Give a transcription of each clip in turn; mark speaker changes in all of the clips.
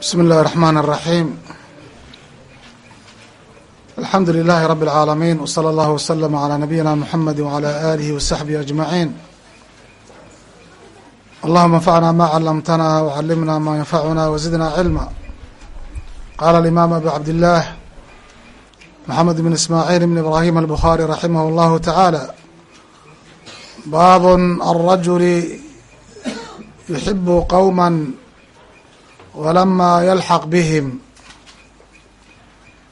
Speaker 1: بsم الlh الرحmن الرحيم الحمdu للh رب العاalمين وصلى الله وسلم على نبيinا محمد وعلى آله وصحبه أجمعين اللهma انفعna ma علمتna وعلمna ma ينfعna وزدna علما qال الإmام أبو عبد الله محمد بن إسماعيل بن إبراهيم البخاري رحimه الله تعالى bاب الرجل يحب qوما wlama yalxaq bihim.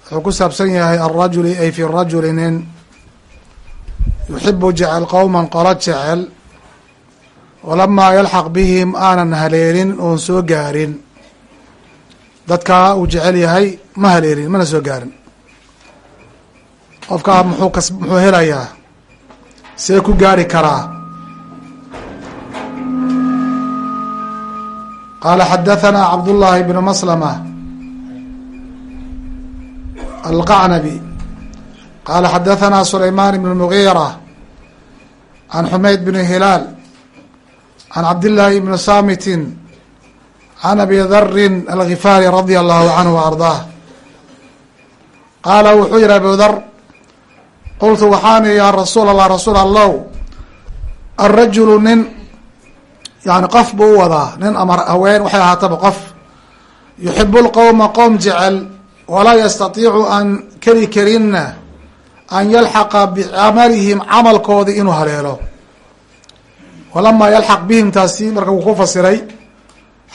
Speaker 1: Wuxuu ku saabsan yahay alrajuli ay fi rajuli nin yuxibu jecel qowman qolo jecel. Walamaa yalxaq bihim aanan haleelin oon soo gaarin. Dadkaa uu jecel yahay ma haleelin mana soo gaarin. Qofkaa muxuu kas muxuu helayaa see ku gaari karaa qala xadaثna cabdالlahi bn mslmة alqacnabi qala xadaثna sulayman bn mغيrة عan xumayd bn hilaal عan cabdالlahi bn samiti عan abi dri alغifaari radي الlahu canه وarضaah qaala wuxuu yihi abu dr qultu waxaan ya rasuul الlah rasuul allow الrajul nin yani qof buu wadaa. Nin ama haween waxay ahaataba qof. Yuxibu lqowma qowm jecel. Walaa yastatiicu aan keri karinna an yalxaqa bicamalihim camalkoodii inuu haleelo walamaa yalxaq bihim taasi marka wuu ku fasiray.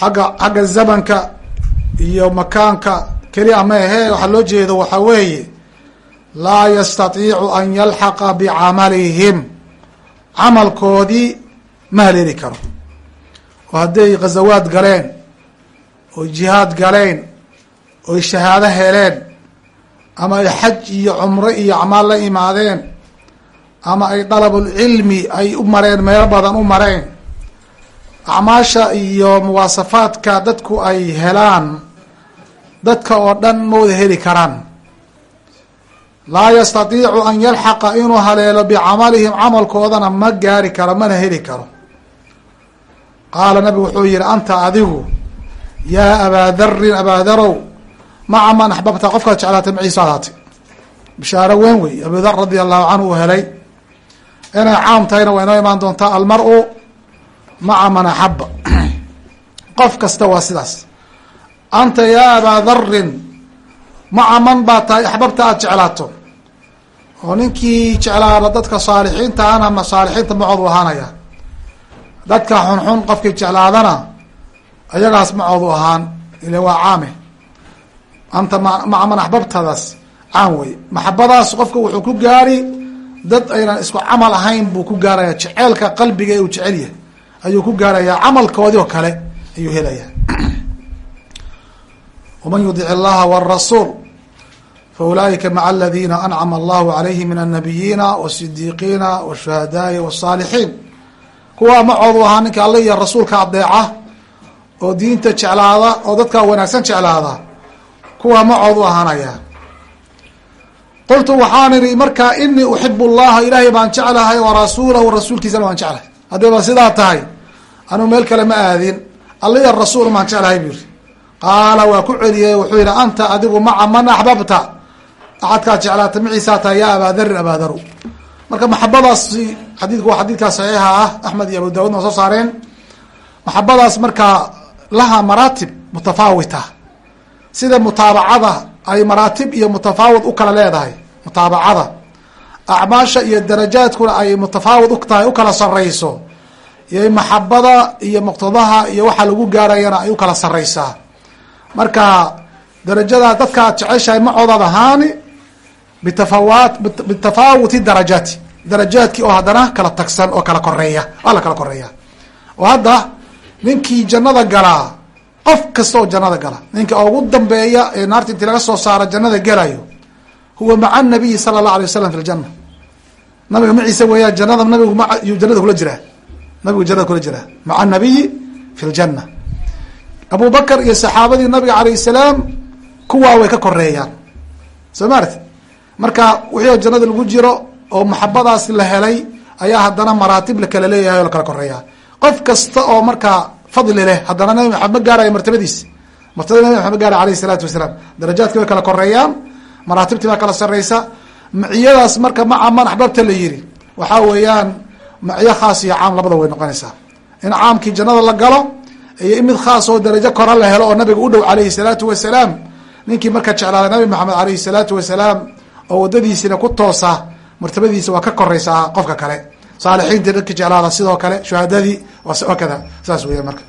Speaker 1: Xagga xagga zamanka iyo makaanka keli ama ahee waxaa loo jeedo waxaa weeye laa yastatiicu an yalxaqa bicamalihim. Camalkoodii ma haleeli karo oo hadday ghazawaad galeen oy jihaad galeen oy shahaado heleen ama ay xaj iyo cumro iyo acmaal la imaadeen ama ay dalabulcilmi ay u mareen meelo badan u mareen acmaasha iyo muwaasafaadka dadku ay helaan dadka oo dhan ma wada heli karaan. Laa yastatiicu an yalxaqa inuu haleelo bicamalihim camalkoodana ma gaari karo mana heli karo qaala nabigu wuxuu yihi anta adigu yaa abaa darin abaa darow maca man axbabta qofkaad jeclaatay maciisa ahaatay? Bishaaro weyn wey abu dar radia allahu canhu uu helay inay caam tahayna waa inoo imaan doontaa almar-u maca man axaba qof kasta waa sidaas. Anta yaa abaa darin maca man baa tahay axbabta aada jeclaato? Oo ninkii jeclaada dadka saalixiinta ana ma saalixiinta macoodu ahaanaya dadka xunxun qofkii jeclaadana ayagaas ma oodu ahaan ile waa caame. Anta ma maca man axbabtadaas caam wey maxabadaas qofka wuxuu ku gaari dad aynan isku camal ahayn buu ku gaaraya. Jeceelka qalbiga ee uu jecel yahay. Ayuu ku gaarayaa camalkoodi oo kale ayuu helaya waman yudic illaha wrasuul faulaa'ika maca aladiina ancama allahu alayhim min annabiyiina wasidiiqiina washuhadaai wasaalixiin kuwaa macoodu ahaa ninka alle iyo rasuulka adeeca oo diinta jeclaada oo dadka wanaagsan jeclaada kuwaa macoodu ahaanaya qultu waxaan idhi markaa inii uxibu llaha ilaahay baan jeclahay wa rasuulahu rasuulkiisana waan jeclahay. Haddii ba sidaa tahay anuu meel kale ma aadin alle iyo rasuul maan jeclahay buu yihi qaala waa ku celiyey wuxuu yihi anta adigu maca man axbabta axadkaad jeclaata maciisaa tahay yaa abaadarin abaadaru marka maxabadaasi xadiidku waa xadiidkaa saxiixa ah axmed iyo abu daawudna waa soo saareen. Maxabadaas markaa laha maraatib mutafaawita. Sida mutaabacada ay maraatib iyo mutafaawid u kala leedahay mutaabacada. Acmaasha iyo darajaadkuna ay mutafaawid utahay u kala sarayso iyo maxabada iyo muqtadaha iyo waxaa lagu gaarayana ay u kala saraysaa marka darajada dadkaad jeceshahay macoodaad ahaani bitafawat bitafaawuti darajaati darajaadkii oo haddana kala tagsan oo kala koreeya waa la kala koreeya oo hadda ninkii jannada galaa qof kasta oo jannada gala ninka ugu dambeeya ee naarta intii laga soo saaro jannada gelayo huwa maca nabiyi sala allah alay wasalam fi ljana nabiga maciise weeyaan jannada nabigu ma jannada kula jiraa nabigu jannada kula jiraa maca nabiyi fi ljana abu bakr iyo saxaabadii nabiga alayh salaam kuwaa way ka koreeyaan soo maarti marka wixii jannada lagu jiro oo maxabadaas la helay ayaa haddana maraatib la kala leeyahay oo la kala koreeya qof kasta oo markaa fadli leh haddana nabi maxamed ma gaarayo martabadiis. Martabada nabi maxamed gaara alayh isalaatu wasalaam. Darajaadki way kala koreeyaan maraatibtii baa kala sareysa maciyadaas marka maca man axbabta la yiri waxaa weeyaan maciyo khaas iyo caam labada way noqonaysaa. In caamkii jannada la galo iyo in mid khaas oo darajo kora la helo oo nabiga u dhow alayhi salaatu wasalaam ninkii marka jeclaada nabi maxamed alayhi salaatu wasalaam oo wadadiisina ku toosa martabadiisa waa ka koreysaa qofka kale. Saalixiintii dadka jeclaada sidoo kale shuhadadii kada saas weya marka.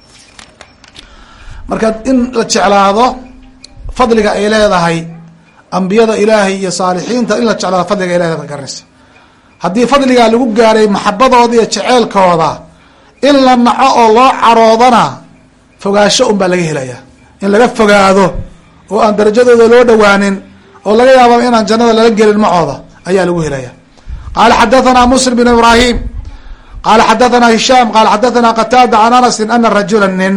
Speaker 1: Marka in la jeclaado fadliga ay leedahay ambiyada ilaahay iyo saalixiinta in la jeclaado fadliga ay leedahay garanaysa haddii fadligaa lagu gaaray maxabadooda iyo jeceelkooda in la naco oo loo caroodana fogaasho un baa laga helaya in laga fogaado oo aan darajadooda loo dhawaanin oo laga yaaba inaan jannada lala gelin macooda ayaa lagu helaya qaala xadathana muslim bn ibrahim qaala xadathana hishaam qaala xadathana qataada can anasin ana rajula nin.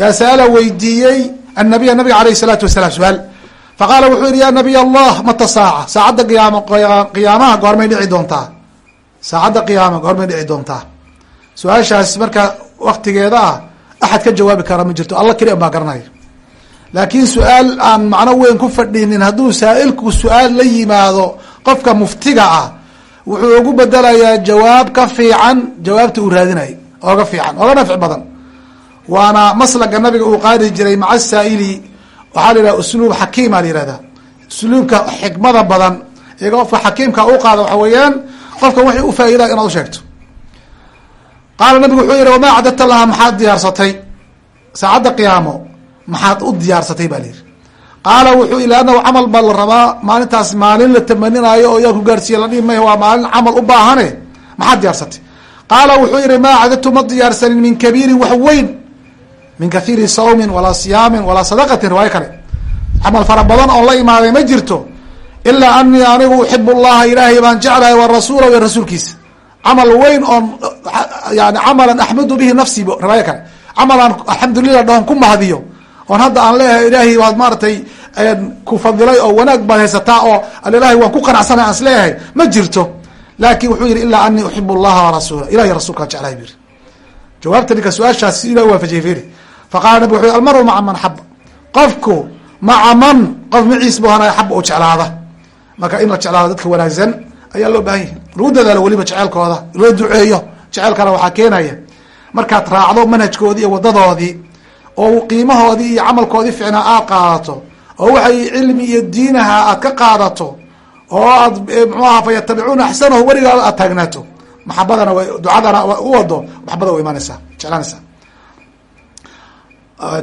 Speaker 1: Yaa sa'ala weydiiyey annabiya nabiga alayh isalaatu wasalaam su'aal. Faqaala wuxuu yihi ya nabiy allah mata saaca saacadda qiyaamo qiyaamaha goormay dhici doontaa. Saacadda qiyaama goormay dhici doontaa. Su'aashaas marka waktigeeda ah axad ka jawaabi kara ma jirto. Alla keli an baa garanaya laakiin su'aal aan macno weyn ku fadhinin hadduu saa-ilku su'aal la yimaado qofka muftiga ah wuxuu ugu bedelayaa jawaab ka fiican jawaabta uu raadinay ooga fiican ooga nafci badan. Waana maslaga nabiga uu qaadi jiray maca saa'ili waxaa la yihahda usluub xakiima la yihahda usluubka xikmada badan iyaga qofka xakiimka u qaada waxa weeyaan qofkan waxay ufaa'idaa inaad u sheegto. Qaala nabigu wuxuu yihi wamaa cadadta laha maxaad diyaarsatay saacadda qiyaamo maxaad u diyaarsatay ba la yihi qaala wuxuu ila annahu camal baa la rabaa maalintaas maalin la tamaninaayo oo yaa ku gaarsiiye la dhihi maya waa maalin camal u baahane. Maxaad diyaarsatay qaala wuxuu yihi maa cadadtu ma diyaarsanin min kabiirin wax weyn min kathiiri sawmin walaa siyaamin walaa sadaqatin riwaayo kale. Camal fara badan oon la imaaday ma jirto ilaa anii anigu uxibu llaha ilaahay baan jeclahay wa rasuula iyo rasuulkiisa. Camal weyn oon yani camalan axmudu bihi nafsi riwaayo kale. Camalaan alxamdulilah dhahon ku mahdiyo oon hadda aan leeyahay ilaahay waad maaratay ku fadilay oo wanaag baad haysataa oo alilahay waan ku qanacsanay aan is leeyahay ma jirto. Laakin wuxuu yihi ilaa anii uxibu llaha warasuula ilahiy rasulkaan jeclahay bu yiri jawaabta ninka su'aashaas si ilah waafajiyay firi faqala nabig wuxu almaru maca man xaba qofku maca man qof maciis bu hana xaba u jeclaada. Marka in la jeclaado dadka wanaagsan ayaa loo baahan yahy lagu dadaalo weliba jeceelkooda loo duceeyo jeceelkana waxaa keenaya. Markaad raacdo manhajkoodii iyo wadadoodii oo qiimahoodii iyo camalkoodii ficnaa aad qaadato oo waxay cilmi iyo diinaha aad ka qaadato oo aad mxuaha fa yatabicuuna axsanahu weligaa aad taagnaato maxabadana w ducadana u wado maxabada u imaanaysaa jeclaanaysaa.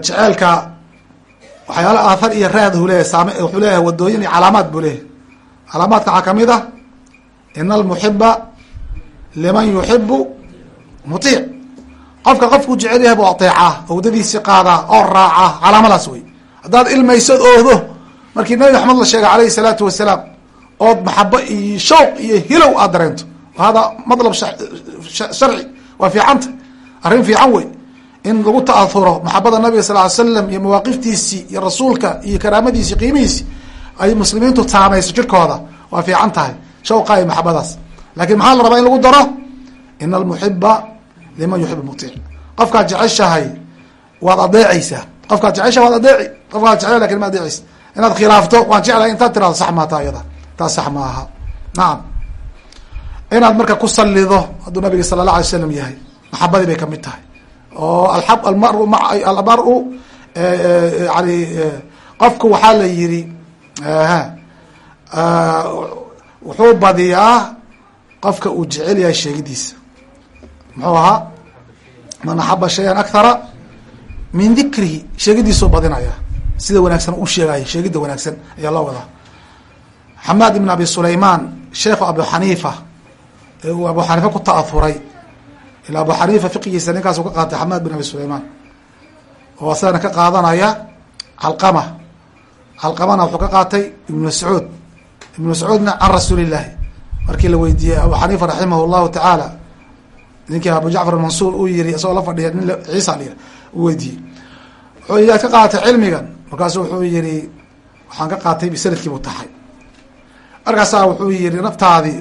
Speaker 1: Jeceelka waxyaala aahar iyo raad u leeyahy saam wuxuu leeyahay wadooyin iyo calaamaad buu leeyahay. Calaamaadka waxaa ka mid ah ina almuxiba liman yuxibu muiic qofka qofkuu jecel yahay buu ateecaa oo wadadiisi qaadaa oo raacaa calaamadaas wey haddaad ilmaysad oodo markii nabi maxamed la sheegay alayhi salaatu wasalaam ood maxabo iyo shawq iyo hilow aad dareento. Hada madlab sharci waa fiicanta arrin fiican wey in lagu ta'ahuro maxabada nabiga sal ly slam iyo mawaaqiftiisii iyo rasuulka iyo karaamadiisi qiimihiisi ay muslimiintu saamayso jirkooda waa fiican tahay. Shawqa iyo maxabadaas laakiin maxaa la rabaa in lagu daro? Ina almuxiba liman yuxib muiic qofkaad jeceshahay waad adeeceysaa qofkaad jeceshahay waad adeeci qofkaad jecel laakiin ma adeeceysa inaad khilaafto waan jeclahay intaad tirado sax maata iyada. Taas sax ma aha nacam inaad marka ku salido hadduu nabiga sala allah alay slam yahay maxabadii bay ka mid tahay. Oo almaru ma almaru yani qofku waxaa la yiri wuxuu badiyaa qofka uu jecel yahay sheegidiisa muxuu ahaa? Man axaba shayan akthara min dikrihi sheegidiisuu badinaya. Sida wanaagsan u sheegaya sheegidda wanaagsan ayaa loo wadaa. Xamaad ibn abi sulayman sheekhu abu xaniifa ee uu abu xaniifa ku ta'ahuray ila abu xaniifa fiqigiisa ninkaasu ka qaatay xamaad bin abi sulayman oo asagana ka qaadanaya calqama calqamana wuxuu ka qaatay ibnu mascuud. Ibnu mascuudna can rasuuli illahi markii la weydiiyey abu xaniifa raximah llahu tacaala ninkii abu jacfar mansuur uu yiri isagoo la fadhiya nin ciisa u weydiiyey. Wuxuu yaad ka qaatay cilmigan. Markaasu wuxuu yihi waxaan ka qaatay sannadkii buu taxay markaasaa wuxuu yihi naftaadii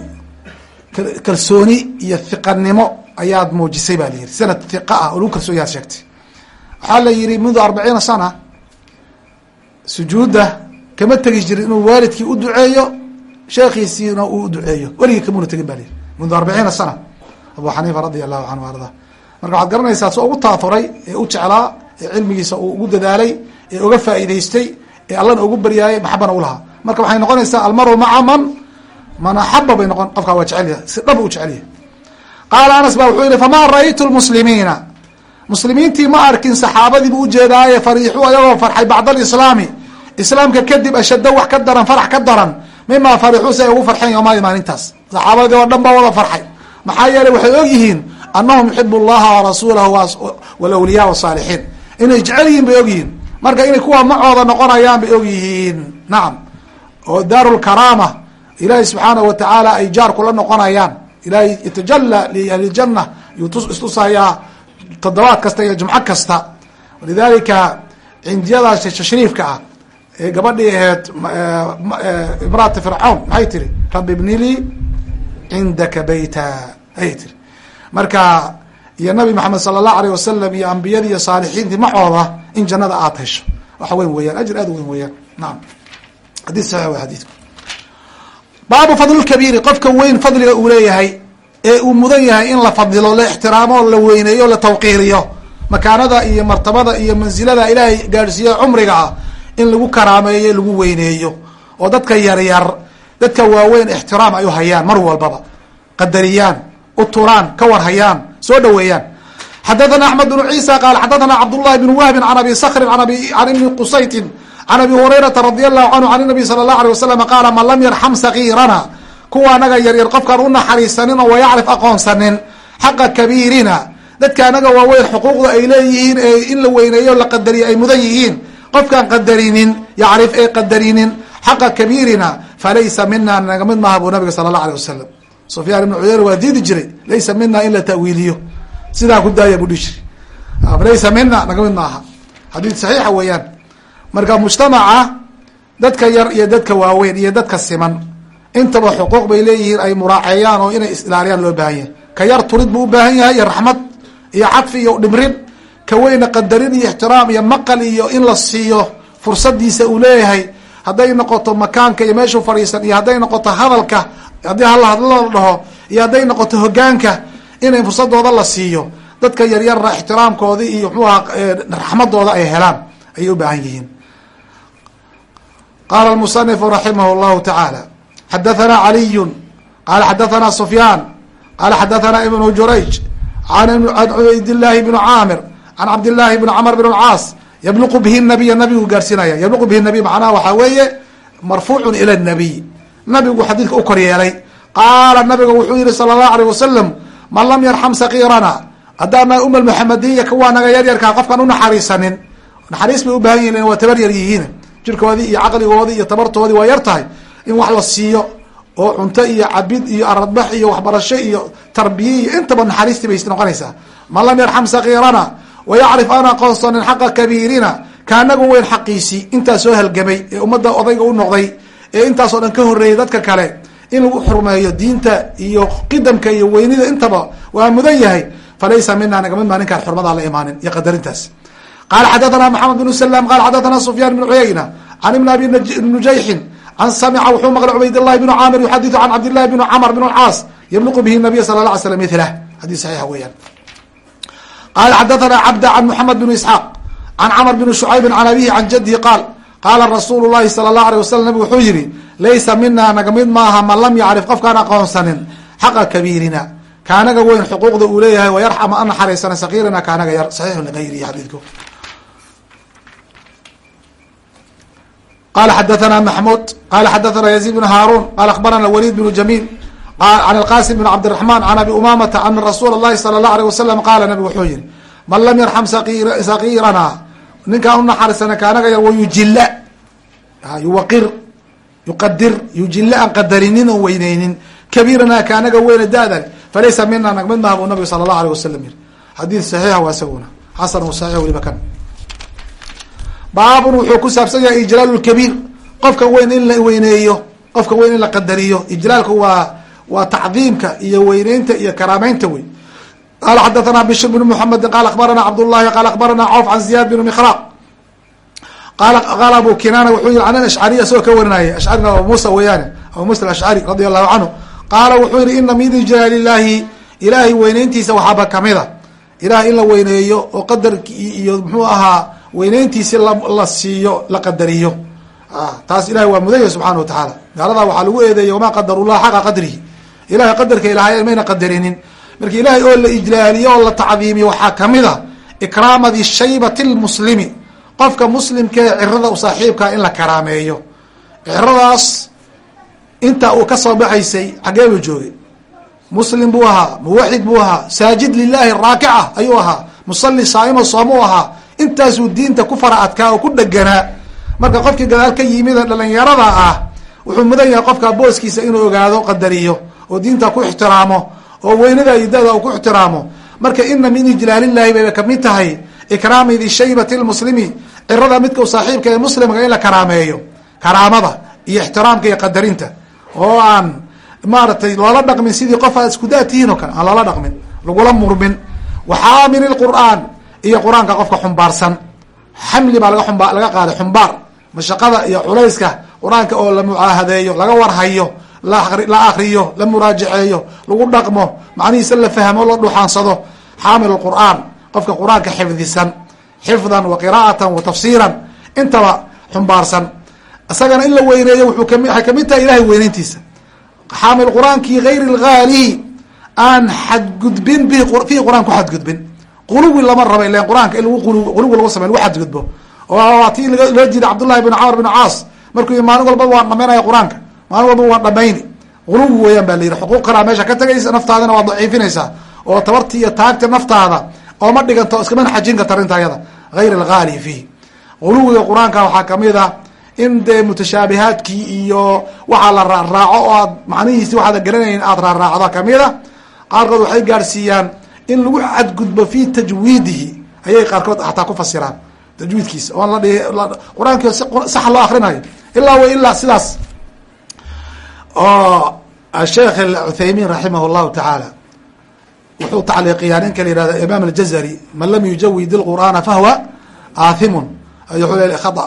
Speaker 1: kalsooni iyo hiqanimo ayaad muujisay ba la yihi sanad hiqa ah oo lagu kalsoon sheegtay. Waxaa la yihi mundu arbaciina sana sujuudda kama tegi jirin inuu waalidkii u duceeyo sheekhiisiina uu uduceeyo weligii kamuna tegin ba lihi mundu arbaciina sana abu xaniifa radia allahu canhu arda. Marka waxaad garanaysaa si ugu taafuray ee u jeclaa ee cilmigiisa uu ugu dadaalay ee uga faa'iidaystay ee allana ugu baryaayay maxabana ulahaa marka waxay noqonaysaa almaru maca man man axaba bay noqon qofkaa waa jecelyaha si dhab u jecelyahay qaala anas ba wuxuu yihi famaa ra'aytu lmuslimiina muslimiintii ma arkin saxaabadii buu ujeedaaye fariixuu ayagoo farxay bacda alislaami. Islaamka kadib ashaddo wax ka daran farax ka daran mima farixuu si ay ugu farxeen yoomaadi maalintaas. Saxaabadii oo dhan baa wada farxay maxaa yeeley waxay og yihiin anahum yuxibu llaha warasuulahu walawliyaa wasaalixiin inay jecel yihiin bay og yihiin. Marka inay kuwa macooda noqonayaan bay og yihiin. Nacam oo daaru lkaraama ilaahay subxaanahu watacaala ay jaar kula noqonayaan. Ilaahay yatajala liahlijanna yuu istusayaa toddobaad kasta iyo jumco kasta. Walidalika cindiyadaas tashriifka ah ee gabadhii aheyd imraata fircawn maxay tiri rabbi ibni lii cindaka bayta ayay tiri marka iyo nabi maxamed sala allahu alayh wasalam iyo ambiyadii iyo saalixiintii macooda in jannada aad hesho. Waxa weyn weeyaan ajir aad u weyn weeyaan. Naam. Xadiis saxiix wa xadiidku baabu fadlulkabiiri qofka weyn fadliga uu leeyahay ee uu mudan yahay in la fadilo la ixtiraamo la weyneeyo la tawqiiriyo. Makaanada iyo martabada iyo mansilada ilaahay gaadhsiiya cumriga ah in lagu karaameeyo lagu weyneeyo. Oo dadka yaryar dadka waaweyn ixtiraam ay u hayaan mar walbaba. Qadariyaan u turaan ka war hayaan soo dhaweeyaan xadathana axmed bnu ciisa qaal xadathana cabdullahi bn wahbin can abi skrin an ibni qusaytin can abi hurayrata radi allahu canhu can nabi sala allahu alay wasalam qaala man lam yarxam sagiirana kuwa anaga yaryar qofkaan u naxariisanin oo wayacrif aqoonsanin xaqa kabiirina dadka anaga waaweyn xuquuqda ay leeyihiin ee in la weyneeyo la qadariyo ay mudan yihiin qofkaan qadarinin yacrif ee qadarinin xaqa kabiirina falaysa mina naga mid maaha buu nabiga sala allah alay wasalam sufyaan ibnu cuyeyna waa diidi jiray laysa mina in la ta'wiiliyo sidaa ku daaya buu dhihi jiray falaysa mina naga mid maaha xadiid saxiixa weeyaan marka mujtamaca dadka yar iyo dadka waaweyn iyo dadka siman intaba xuquuq bay leeyihiin ay muraaceeyaan oo inay is-ilaaliyaan loo baahan yahay ka yar turid buu u baahan yahay iyo raxmad iyo cadfi iyo dhimrin ka weyna qadarin iyo ixtiraam iyo maqal iyo in la siiyo fursadiisa uu leeyahay hadday noqoto makaanka iyo meeshuu fadhiisan iyo hadday noqoto hadalka haddii la dhaho iyo hadday noqoto hogaanka inay fursadooda la siiyo. Dadka yaryarna ixtiraamkoodii iyo muxuu aha raxmadooda ay helaan ayay u baahan yihiin. Qaala almusanifu raximah llahu tacaala xadathana caliyu qaala xadathana sufyaan qaala xadathana ibnu jurayj an cubaydillaahi bnu caamir can cabdillaahi bni camr bn lcaas yabluqu bihi nabiya nabigu gaarsiinaya. Yabluqu bihi nabiy macnaha waxaa weeye marfuucun ila nabiy. Nabigu xadiidka u kor yeelay. Qaala nabiga wuxuu yihi sala allahu alayh wasalam man lam yarxam sakiirana haddaana umal muxamadiya kuwaa naga yaryarkaa qofkaan unaxariisanin naxariis bay u baahan yihiin waa tabar yar yihiin. Jirkoodii iyo caqligoodii iyo tabartoodii waa yar tahay. In wax la siiyo oo cunto iyo cabid iyo aradbax iyo waxbarasho iyo tarbiye iyo intaba naxariistii bay noqonaysaa. Man lam yarxam sakiirana wayacrif aan aqoonsanin xaqa kabiirina kaanagu weyn xaqiisii intaa soo halgamay ee ummadda odayga u noqday ee intaasoo dhan ka horreeyay dadka kale in lagu xurmeeyo diinta iyo qidamka iyo weynida intaba waa mudan yahay falaysa mina nagamid maa ninkaan xurmadaa la imaanin iyo qadarintaas qaala xadathana maxamed bnu salam qala xadathana sufyaan bnu cuyayna can ibn abi nujayxin an samica wuxuu maqlay cubaydillahi bnu caamir yuxadiثu can cabdillahi bni camr bn اlcaas yabluqu bihi nabiy sala la alay slam milah xadis saxiixa qala xadathana cabda can muxamed bn isxaaq can camr bn shucaybi can abihi can jadihi qaal qaala rasuulu llahi sala allahu alay wasalam nabig wuxuu yihi laysa mina naga mid maaha man lam yacrif qofkaan aqoonsanin xaqa kabiirina kaanaga weyn xuquuqda uu leeyahay wayarxama an naxariisana sakiirina kaanaga yar saxiixu ligayrihi xadiidku qala xadathana maxmud qala xadathana yaziid bn haarun qala akhbarana walid bnu jamiil an alqasim bn cabdiraxman an abi umamata ana rasuul lahi sala la aleyh wasalam qaala nabig wuxuu yihi man lam yarxam sagiirana ninkaan unaxariisana kaanaga yar wayujila yuwair yuqadir yujila aan qadarinin oon weyneynin kabiirana kaanaga weyne dadale falaysa mina nag mid maha buu nabigu sala allahu aleyh wasalam yihi xadiid saxiixa waa isaguna xasan saxiix weliba kan baabun wuxuu ku saabsan yahay ijlaal lkabiir qofka weyn in la weyneeyo qofka weyn in la qadariyo ijlaalku waa waa tacdiimka iyo weyneynta iyo karaameynta wey qala xadathana bishr bn mxamedi qala akbarana cabdullahi qala akbarana cawf can ziyad bn mikraq qaala qaala abu kinaana wuxuu yihi can ashcariy isagoo ka warinaya ashcarina abu muusa weeyaane abu muusa alashcari radia allahu canhu qaala wuxuu yihi ina min ijlaalilahi ilaahay weyneyntiisa waxaaba kamida ilahay in la weyneeyo oo qadarkii iyo muxuu ahaa weyneyntiisi la siiyo la qadariyo. Taas ilahay waa mudanya subxana wa tacaala. Gaaladaa waxaa lagu eedeeyey wamaa qadarullah xaqa qadrihi ilahay qadarka ilahay mayna qadarinin. Marka ilahay oo la ijlaaliyo oo la tacdiimiyo waxaa ka mid a ikraamadi shaybati lmuslimi qofka muslimka ee cirada u saaxiibkaa in la karaameeyo. Ciradaas inta uu ka soo baxaysay xaggee buu joogay. Muslim buu ahaa muwaxid buu ahaa saajid lilahi raakica ayuu ahaa musali saaima soomuu ahaa. Intaasuu diinta ku fara adkaa oo ku dheganaa marka qofkii gadaal ka yimid dhalinyarada ah wuxuu mudan yahay qofka booskiisa inuu ogaado qadariyo oo diinta ku ixtiraamo oo weynada iyo dada ku ixtiraamo. Marka ina min ijlaalillahi bayba ka mid tahay ikraami shaybati lmuslimi cirada midka u saaxiibka ee muslimka in la karaameeyo karaamada iyo ixtiraamka iyo qadarinta. Oo aan maaragtay loola dhaqmin sidii qof aad isku daatihiin oo kale aan loola dhaqmin lagula murmin. Waxaamil lqur'aan iyo qur'aanka qofka xumbaarsan. Xamli baa laga qaaday xumbaar. Mashaqada iyo culayska qur'aanka oo la mucaahadeeyo laga warhayo la akriyo la muraajaceeyo lagu dhaqmo macnihiisa la fahmo la dhuxaansado. Xaamil qur'aan qofka qur'aanka xifdisan. Xifdan wa qiraa'atan wa tafsiiran. Intaba xumbaarsan. Isagana in la weyneeyo waxay ka mid tahay ilahay weyneyntiisa xaamil qur'aankii gayri aan xadgudbin bi fihi qur'aan ku xadgudbin. Quluwi lama raba ilan qur'aanka in quluwi lagu samey lagu xadgudbo. Oo tii loo jiiday cabdullahi bin camr bin caas. Markuu maalin walbaba waan dhamaynaya qur'aanka maalin walbaba waan dhamayni. Quluwi weeyaan ba xuquuq kalaa meesha ka tagaysa naftaadina waa daciifinaysaa oo tabartii iyo taagta naftaada ooma dhiganto iskamana xajin karta arrinta ayada gayr algaali fiih. Quluwiga qur'aanka waxaa ka mid a in dee mutashaabihaadkii iyo waxaa la raaraaco oo aad macnihiisi waxaad garanayn aad raaraacdo kamida qaarkood waxay gaadhsiiyaan in lagu xadgudbo fi tajwiidihi. Ayay qaarkood xataa ku fasiraan. Tajwiidkiisa. Oon la qur'aanki sax loo akrinayo ilaa wa ilaa sidaas oo asheekh uthaymin raximah llahu tacaala wuxuu tacliiqiyaa ninka la yihahdo imaam aljazari man lam yujawid ilqur'aana fahuwa aathimun. Wuxuu le khata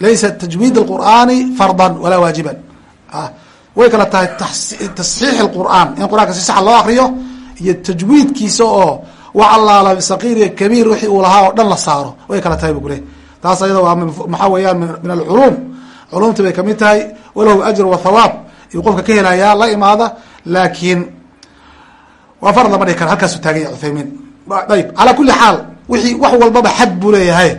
Speaker 1: laysa tajwiid اlqur'aani fardan walaa waajiban. Way kala tahay tasxiix اlqur'aan in qur'anka si sax loo akriyo iyo tajwiidkiisa oo wax allaala saqiir iyo kabiir wixii uu lahaa oo dhan la saaro way kala tahay bu kule taas ayada waa maxaa weeyaan min alculuum. Culumti bay ka mid tahay walahu ajr wa thawaab iyuu qofka ka helayaa la imaada laakiin waa fard lama dhigi kara halkaasu taagan yahy uthaymiin ayb calaa kuli xaal wixii wax walbaba xad buu leeyahay.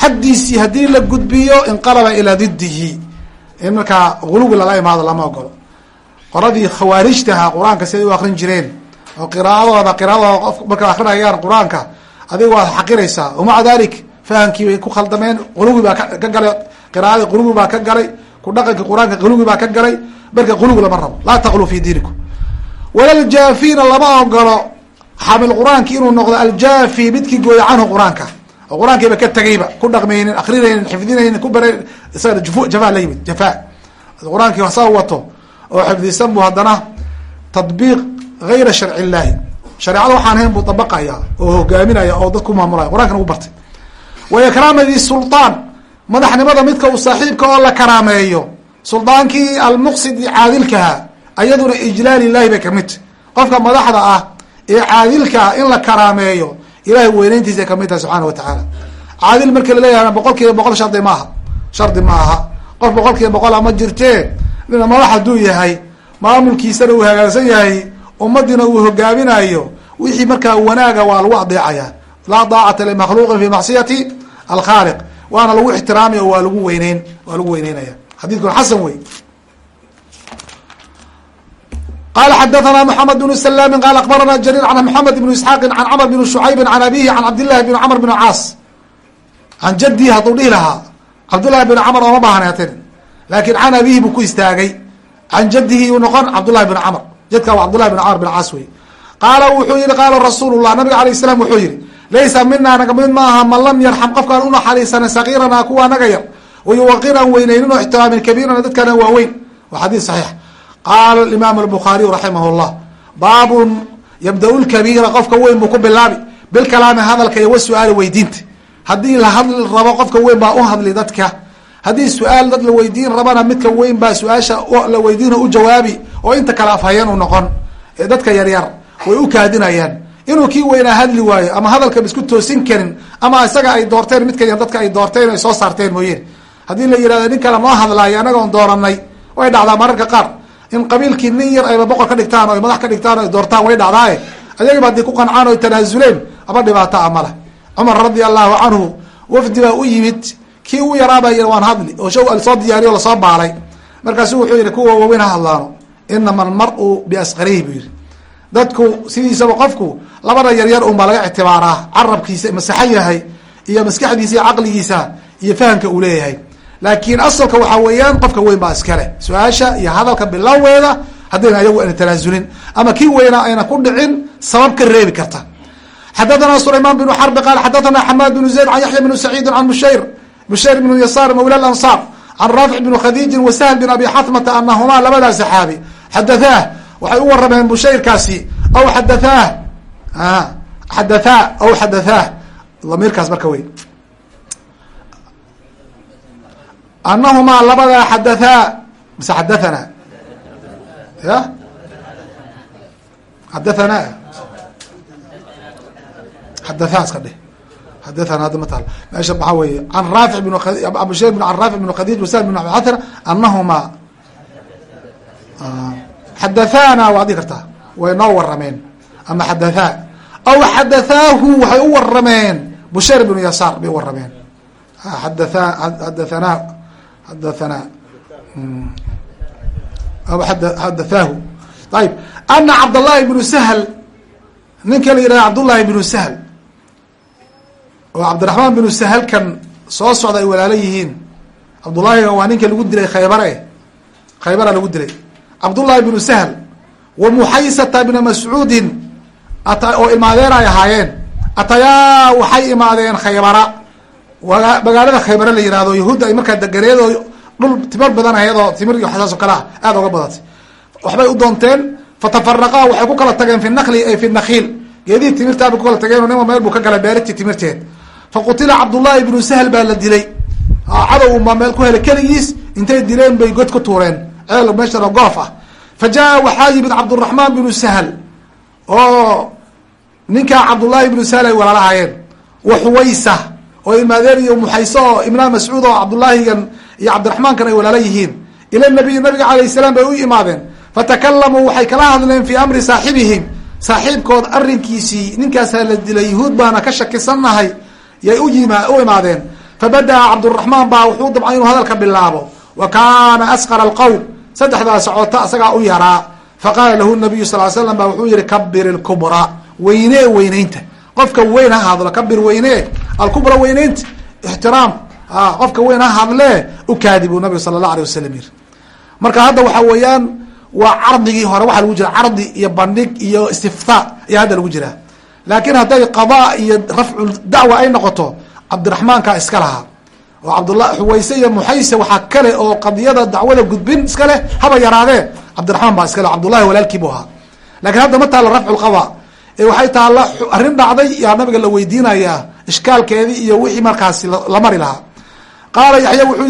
Speaker 1: Xaddiisii haddii la gudbiyo inqalaba ilaa didihi in markaa guluwi lala imaado lama ogolo qoladii khawaarijtaha qur'aanka siday u akrin jireen oo qiraadooda qiraadooda qof marka akrinayaan qur'aanka adiga waad xaqiraysaa. Wamaca dalik fahamkii bay ku khaldameen quluwi baa ka galay qiraadii quluwi baa ka galay ku dhaqankii qur'aanka quluwi baa ka galay marka quluwi lama rabo. Laa taqlu fi diinikum. Walaljaafina lama ogolo xaamil qur'aanki inuu noqdo aljaafi midkii gooya canhu qur'aanka. Oo qur'aankiiba ka tegayba ku dhaqmaynin akrinaynin xifdinaynin ku bara isaga juf jafaa la yimid jafaa. Qur'aankii saa wato oo xifdisan buu haddana tadbiiq gayra sharci illaahi shareecada waxaan ahayn buu dabaqaya oo hogaaminaya oo dad maamulaya qur'aankan ugu bartay. Wa ikraamadi sulطaan madaxnimada midka uu saaxiibka oo la karaameeyo suldaankii almuqsidi caadilkaha ayaduna ijlaal ilahi bay ka mid tahy qofka madaxda ah ee caadilka ah in la karaameeyo ilahay weyneyntiisa ka mid tahay subxaana wa tacaala. Caadil marka la leeyahay boqol kiiba boqol shardi maaha shardi ma aha qof boqol kiiba boqol ama jirtee madax hadduu yahay maamulkiisana uu hagaagsan yahay ummadiina uu hogaaminayo wixii markaa wanaaga waa lagu adeecaya laa daacata limakhluuqin fi macsiyati alkhaaliq waana lagu ixtiraamay oo waa lagu weyneyn waa lagu weyneynaya xadiidkun xasan wey qala xadathana mحamed بن سlاmi qala akbarana jrيr an mحamed بن isxaaqi an cmr بn شhucaybi an abihi an cabdillahi bn cmr bn caas an jadii hadduu dhihi lahaa cabdullahi bn cmr ooma baahneetin laakin can abihi buu ku istaagay can jadihi uu noqon cabdullahi bn cmr jadka waa cabdullahi bn cmr bn caas wey qaala wuxuu yihi qaala rasuul الlah nabiga alayه الslam wuxuu yihi laysa minaa naga mid maaha man lam yarxam qofkaan unaxariisana sakiirana kuwa naga yar wayuwaqiran weyneynin oo ixtiraamin kabiirana dadkana waaweyn wa xadiis saxiix qaala imaam albukhaariyu raximah llah baabun yabda-u lkabiira qofka weyn buu ku bilaabi bilkalaami hadalka iyo wasuaali weydiinta haddii la hadli rabo qofka weyn baa u hadli dadka haddii su'aal dad la weydiin rabana midka weyn baa su'aasha la weydiin u jawaabi oo inta kale afhayan u noqon dadka yaryar way u kaadinayaan inuu kii weynaa hadli waayo ama hadalka isku toosin karin ama isaga ay doorteen midka yar dadka ay doorteen ay soo saarteen mooyeen. Haddii la yihahdo nin kale noo hadlaayo anaga on dooranay way dhacdaa mararka qaar. In qabiilkii nin yar ayba boqor ka dhigtaan o ay madax ka dhigtaan o ay doortaan way dhacdaaye. Ayagiba haddii ku qancaan o tanaasuleen aba dhibaato a male cumar radia allahu canhu wafdi baa u yimid kii u yaraabaa yii waan hadli oo show la soo diyaariyo la soo baalay. Markaasu wuxuu yihi kuwa waaweyn ha hadlaano. Inama almar-u biasqarihi buu yihi dadku sidiisaba qofku labada yaryar un baa laga ictibaaraa carabkiisa masaxan yahay iyo maskaxdiisa iyo caqligiisa iyo fahamka uu leeyahay. Laakiin asalka waxaa weeyaan qofka weyn baa iskale su'aasha iyo hadalka biloweeda haddayna ayagu ayna tanaasulin ama kii weynaa ayna ku dhicin sabab ka reebi karta. Xadathana sulayman bnu xarbi qaal xadathana xamaad bnu zayd can yaxya bnu saciidi can bushayr bushayr bnu yasaar mawla ansaar can raafic bn khadiijin wasahl bin abi xatmata anahumaa labadaa saxaabi xadathaah waxay u warameen bushayrkaasi aw xadathaah xadathaa aw xadathaah damiirkaas marka wey. Anahumaa labadaa xadathaa mise xadathana ya? Xadathana xadathaa iska dheh xadathana hadda mataal meesha maxaa weeye can raafic bn abushair bn an raafic bn khadiij wasahl bn xatna anahumaa xadathana waad dhihi kartaa way noo warameen ama xadathaa aw xadathaahu waxay u warameen bushayr bnu yasaar bay warameen xadatha xadathana xadathana aw xadathaahu. Ayib ana cabdاllahi bnu sahl ninka la yihahda cabdullahi bnu sahl oo cabdiraxmaan binu sahalkan soo socda ay walaalo yihiin. Cabdullaahiga waa ninka lagu dilay khaybare khaybara lagu dilay cabdullahi bnu sahl wa muxaysata bna mascuudin oo ilmaadeen ay ahaayeen. Atayaa waxay imaadeen khaybara. Magaalada khaybare la yihahdo yahuudda ay markaa deganeed oo dhul timir badan aheed oo timir iyo waxsaas oo kale ah aada oga badatay. Waxbay u doonteen fatafaraqaa waxay ku kala tageen fi nakli ay fi nakhiil geedihii timirtaabay ku kala tageen nima meel buu ka galay beeritii timirteed. Faqutila cabdullaahi bnu sahl baa la dilay. Cadow unbaa meel ku helay keligiis intay dileen bay god ku tuureen ceel meeshana goof ah. Fa jaa waxaa yimid cabduraxmaan bnu sahl oo ninkaa cabdullaahi bnu sahl ay walaalahaayeen wa xuwaysa oo ilmaadeer iyo muxayse oo ibna mascuud oo cabdullaahigan iyo cabdiraxmaankan ay walaala yihiin. Ila nabiy nabiga calayh salaam bay u imaadeen. Fatakalamuu waxay kala hadleen fii amri saaxibihim. Saaxiibkood arrinkiisii ninkaasaa la dilay yahuud baana ka shakisannahay yay u yima u imaadeen. Fabada-a cabduraxmaan baa wuxuu dabcay inuu hadalka bilaabo. Wa kaana asqara alqowm saddexdaa socota isagaa u yaraa. Faqaala lahu nabiyu sal slam ba wuxuu yihi kabir ilkubra weynee weyneynta. Qofka weyn ha hadlo kabir weynee alkubra weyneynta. Ixtiraam qofka weyn ha hadlee ukaadi buu nabiga sala allah alay wasalam yiri marka hadda waxaa weeyaan waa cardigii hore waxaa lagu jira cardi iyo bandhig iyo istiftaa ayaa hadda lagu jiraa. Laakiin hadday qadaa iyo rafcu dacwa ay noqoto cabdiraxmaankaa iska lahaa oo cabdullah xuwayse iyo muxayse waxaa kale oo qadiyada dacwada gudbin iska leh haba yaraadee cabdiraxmaan baa iska le cabdullahi walaalkii buu ahaa. Lakiin hadda ma taalla rafcu lqada ee waxay taalla arrin dhacday yaa nabiga la weydiinayaa ishkaalkeedii iyo wixii markaasi la mari lahaa. Qaala yaxya wuxuu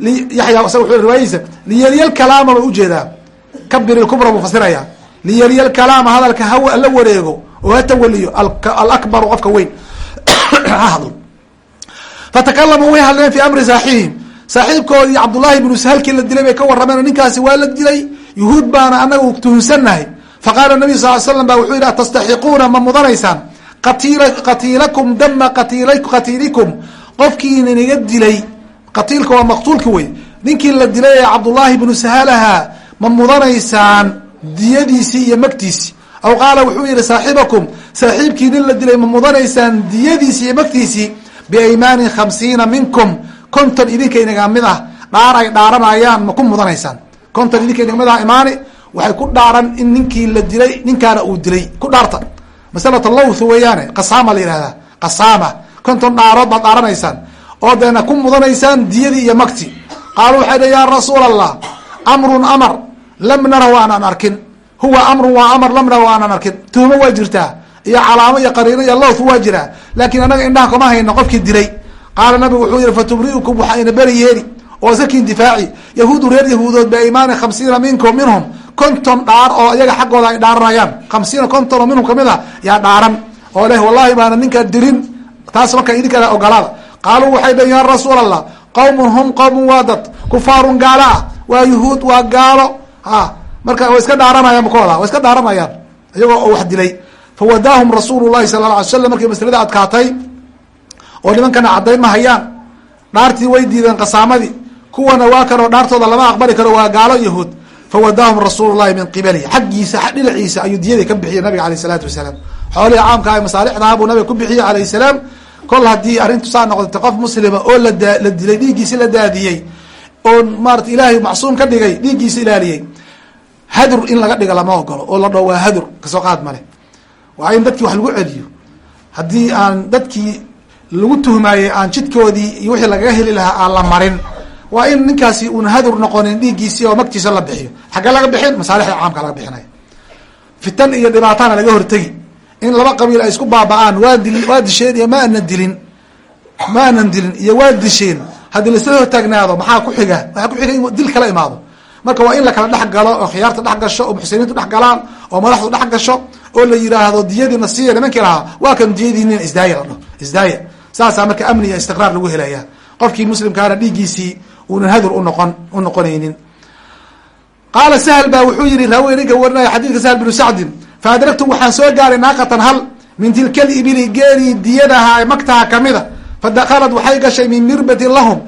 Speaker 1: yihi yaya isaga riwaayadiisa liyeelyal kalaama ba u jeedaa kabir ilkubra buu fasiraya. Liyeelyal kalaama hadalka ha la wareego oo ha tawaliyo alakbaru qofka weyn. Ha hadlo fatakalamuu way hadleen fi amri saaxibihim saaxiibkoodii cabdullaahi bnu sahalkii la dilay bay ka warrameen ninkaasi waa la dilay. Yuhuud baana anagu tuhunsannahay. Faqaala nabiy sal slam ba wuxuu yidhi atastaxiquuna ma mudanaysaan. Qatiila qatiilakum dama qatiilikum. Qofkiina inaga dilay qatiilka waa maqtuulki wey ninkii la dilay ee cabdullaahi bnu sahalaha ma mudanaysaan diyadiisii iyo magtiisii. Aw qaala wuxuu yihi saaxibakum saaxiibkii nin la dilay ma mudanaysaan diyadiisii iyo magtiisii biaymaanin khamsiina minkum. Konton idinka inaga mid ah dhaar ay dhaaranayaan ma ku mudanaysaan. Konton idinka inaga mid ah imaani waxay ku dhaaran in ninkii la dilay ninkaana uu dilay ku dhaarta masalata lawth weeyaane qasaama la yihahdaa qasaama. Konton dhaarood baad dhaaranaysaan oo deena ku mudanaysaan diyadii iyo magti. Qaalu waxay dhi yaa rasuul allah amrun amar lam narahu aanan arkin. Huwa amrun waa amar lam narahu aanan arkin. Tuhmo waa jirtaa iyo calaamo iyo qariino iyo lowth waa jiraa laakin anaga indhaha kama hayno qofkii dilay. Qaala nabigu wuxuu yihi fatubri'ukum waxayna beri yeeli oo iska difaaci. Yahuudu reer yahuudood biimaani khamsiina minkum minhum. Konton dhaar oo iyaga xaggooda ay dhaaranayaan khamsiina konton oo minhum ka mid a yaa dhaaran. Oo leh wallahi baana ninkaa dilin. Taas marka idinkana ogolaada qaaluu waxay dhahn ya rasuul allah qawmun hum qawmun waa dad kufaarun gaalo ah. Waa yuhuud waa gaalo. Ha marka way iska dhaaranayaan makooda way iska dhaaranayaan. Iyagoo oo wax dilay fawadaahum rasuulu llahi sala la alay slam markii maslada adkaatay oo nimankana caddayn ma hayaan dhaartii way diideen qasaamadii kuwana waa kanoo dhaartooda lama aqbali karo waa gaalo yahuud fawadaahum rasuulu llahi min qibalihi xaggiisa dhinaciisa ayuu diyadii ka bixiyey nabiga aleyh isalaatu wasalaam xoolihii caamka ah masaalixdaha buu nabiga ku bixiyey alayh salaam kol haddii arrintu saa noqotay qof muslima oo lada la dilay dhiiggiisi la daadiyey oo maarata ilaahay macsuum ka dhigay dhiiggiisa ilaaliyey hadur in laga dhiga lama ogolo oo la dhao waa hadur ka soo qaad male waa in dadkii wax lagu celiyo. Haddii aan dadkii lagu tuhmaayey aan jidkoodii iyo wixii lagaga heli lahaa aan la marin waa in ninkaasi uun hadur noqonin dhiiggiisii oo magtiisa la bixiyo. Xaggee laga bixin masaalixda caamka laga bixinaya fitan iyo dhibaatana laga hortegi in laba qabiil ay isku baaba-aan waa dil waa disheen iyo ma anan dilin. Ma anan dilin iyo waa disheen. Haddii laisla hortaagnaado maxaa ku xiga? Waxaa ku xiga in dil kala imaado? Marka waa in lakala dhex galo oo khiyaarta dhex oo muxsiniintu dhex oo madaxdu dhex oo la yiraahdo diyadiina siiya nimankii lahaa waa kan diyadiinin isdaaya dhaho isdaaya. Saasaa marka amni iyo istiqraar lagu helaya qofkii muslimkaana dhiiggiisii uunan hadur unoqon u noqonaynin. Qaala sahl baa wuxuu yihi raawi ninka warinaya xadiidka sahl binu sacdin faadragtu waxaan soo gaaray naaqatan hal min tilka libili geelii diyadaha magtaha kamida fadakalad waxay gashay min mirbatin lahum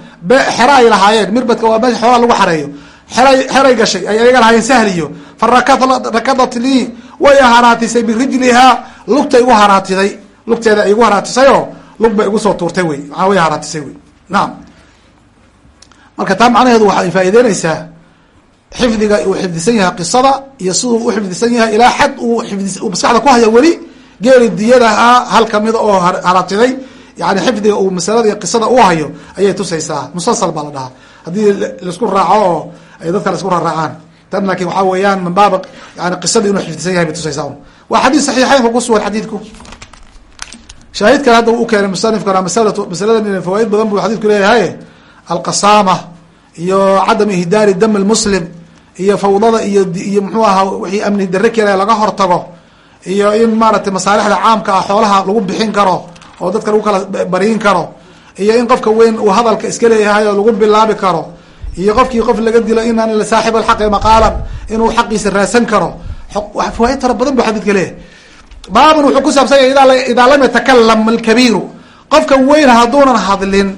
Speaker 1: xero ay lahaayeen. Mirbadka waa meesha xoolaa lagu xareeyo. Xeray xeray gashay ay ayaga lahaayeen sahliyo fa rakadat lii way haraatisay birijlihaa lugtay igu haraatiday lugteeda igu haraatisay oo lug bay igu soo tuurtay wey. Maa way haraatisay wey. Naam. Marka taa macnaheedu waxay faa'ideyneysaa xifdiga uu xifdisan yahay qisada iyo siduu u xifdisan yahay ilaa xad uu uu maskaxda ku haya weli geeli diyadaha hal kamida oo haraatiday yani xifdiga uu masalada qisada u hayo ayay tusaysaa. Musalsal baa la dhahaa. Haddii la isku raaco oo ay dadka la isku raaraacaan tan laakin waxaa weeyaan min baab yani qisadii inuu xifdisan yahay bay tusaysaa un waa xadiis saxiixeynka ku sugan xadiidku. Shaahidkan hadda u keenay musanifkana masalatu masaladan fawaaid badan buu xadidku leeyahay. Alqasaama iyo cadam ihdaari dam lmuslim iyo fawdada iyo iyo muxuu ahaa wixii amni dare kale laga hortago iyo in maaragtay masaalixda caamka ah xoolaha lagu bixin karo oo dadka lagu kala bariin karo iyo in qofka weyn uu hadalka iska leeyahay oo lagu bilaabi karo iyo qofkii qof laga dilo inaan saaxib alxaqi maqaalan inuu xaqiisa raadsan karo. Fawaaid fara badan bu xadidka leeyahay. Baabun wuxuu ku saabsan yahay idaa lam yatakalam alkabiiru. Qofka weyn hadduunan hadlin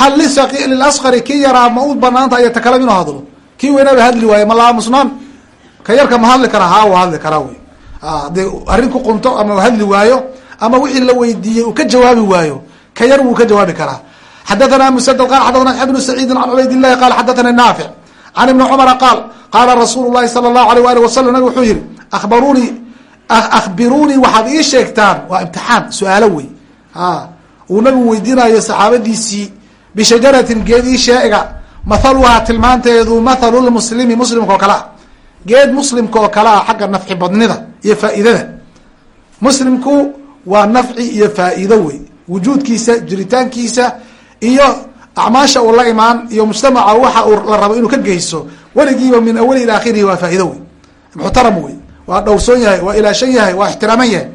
Speaker 1: hal lilasqari kii yaraa ma u banaanta an yatakalam inuu hadlo? Kii weynaaba hadli waaye ma laamusnaan ka yarka ma hadli karaa haa waa hadli karaa wey haddii arrin ku qunto ama hadli waayo ama wixii la weydiiyey uu ka jawaabi waayo ka yar wuu ka jawaabi karaa xadathana msdد qal xadathana yaxya bnu saciidin can cubayd illahi qala xadathani naafic can ibni cumara qaal qaala rasuulu llahi sala allahu alيh wali wasalam nabig wuxuu yihi abarunii akhbiruunii waxaad ii sheegtaan waa imtixaan su'aalo wey uu nabigu weydiinayo saxaabadiisii bishajaratin geed ii sheega mathaluhaa tilmaanteedu mathalu lmuslimi muslimka oo kale ah geed muslimka oo kale ah xagga nafci badnida iyo faa'iidada muslimku waa nafci iyo faa'iido wey wujuudkiisa iyo acmaasha uu la imaan iyo mujtamaca waxa uu la rabo inuu ka geyso weligiiba min awali ila akhirihi waa faa'ido wey muxtaram wey waa dhowrsoon yahay waa ilaashan yahay waa ixtiraaman yahay.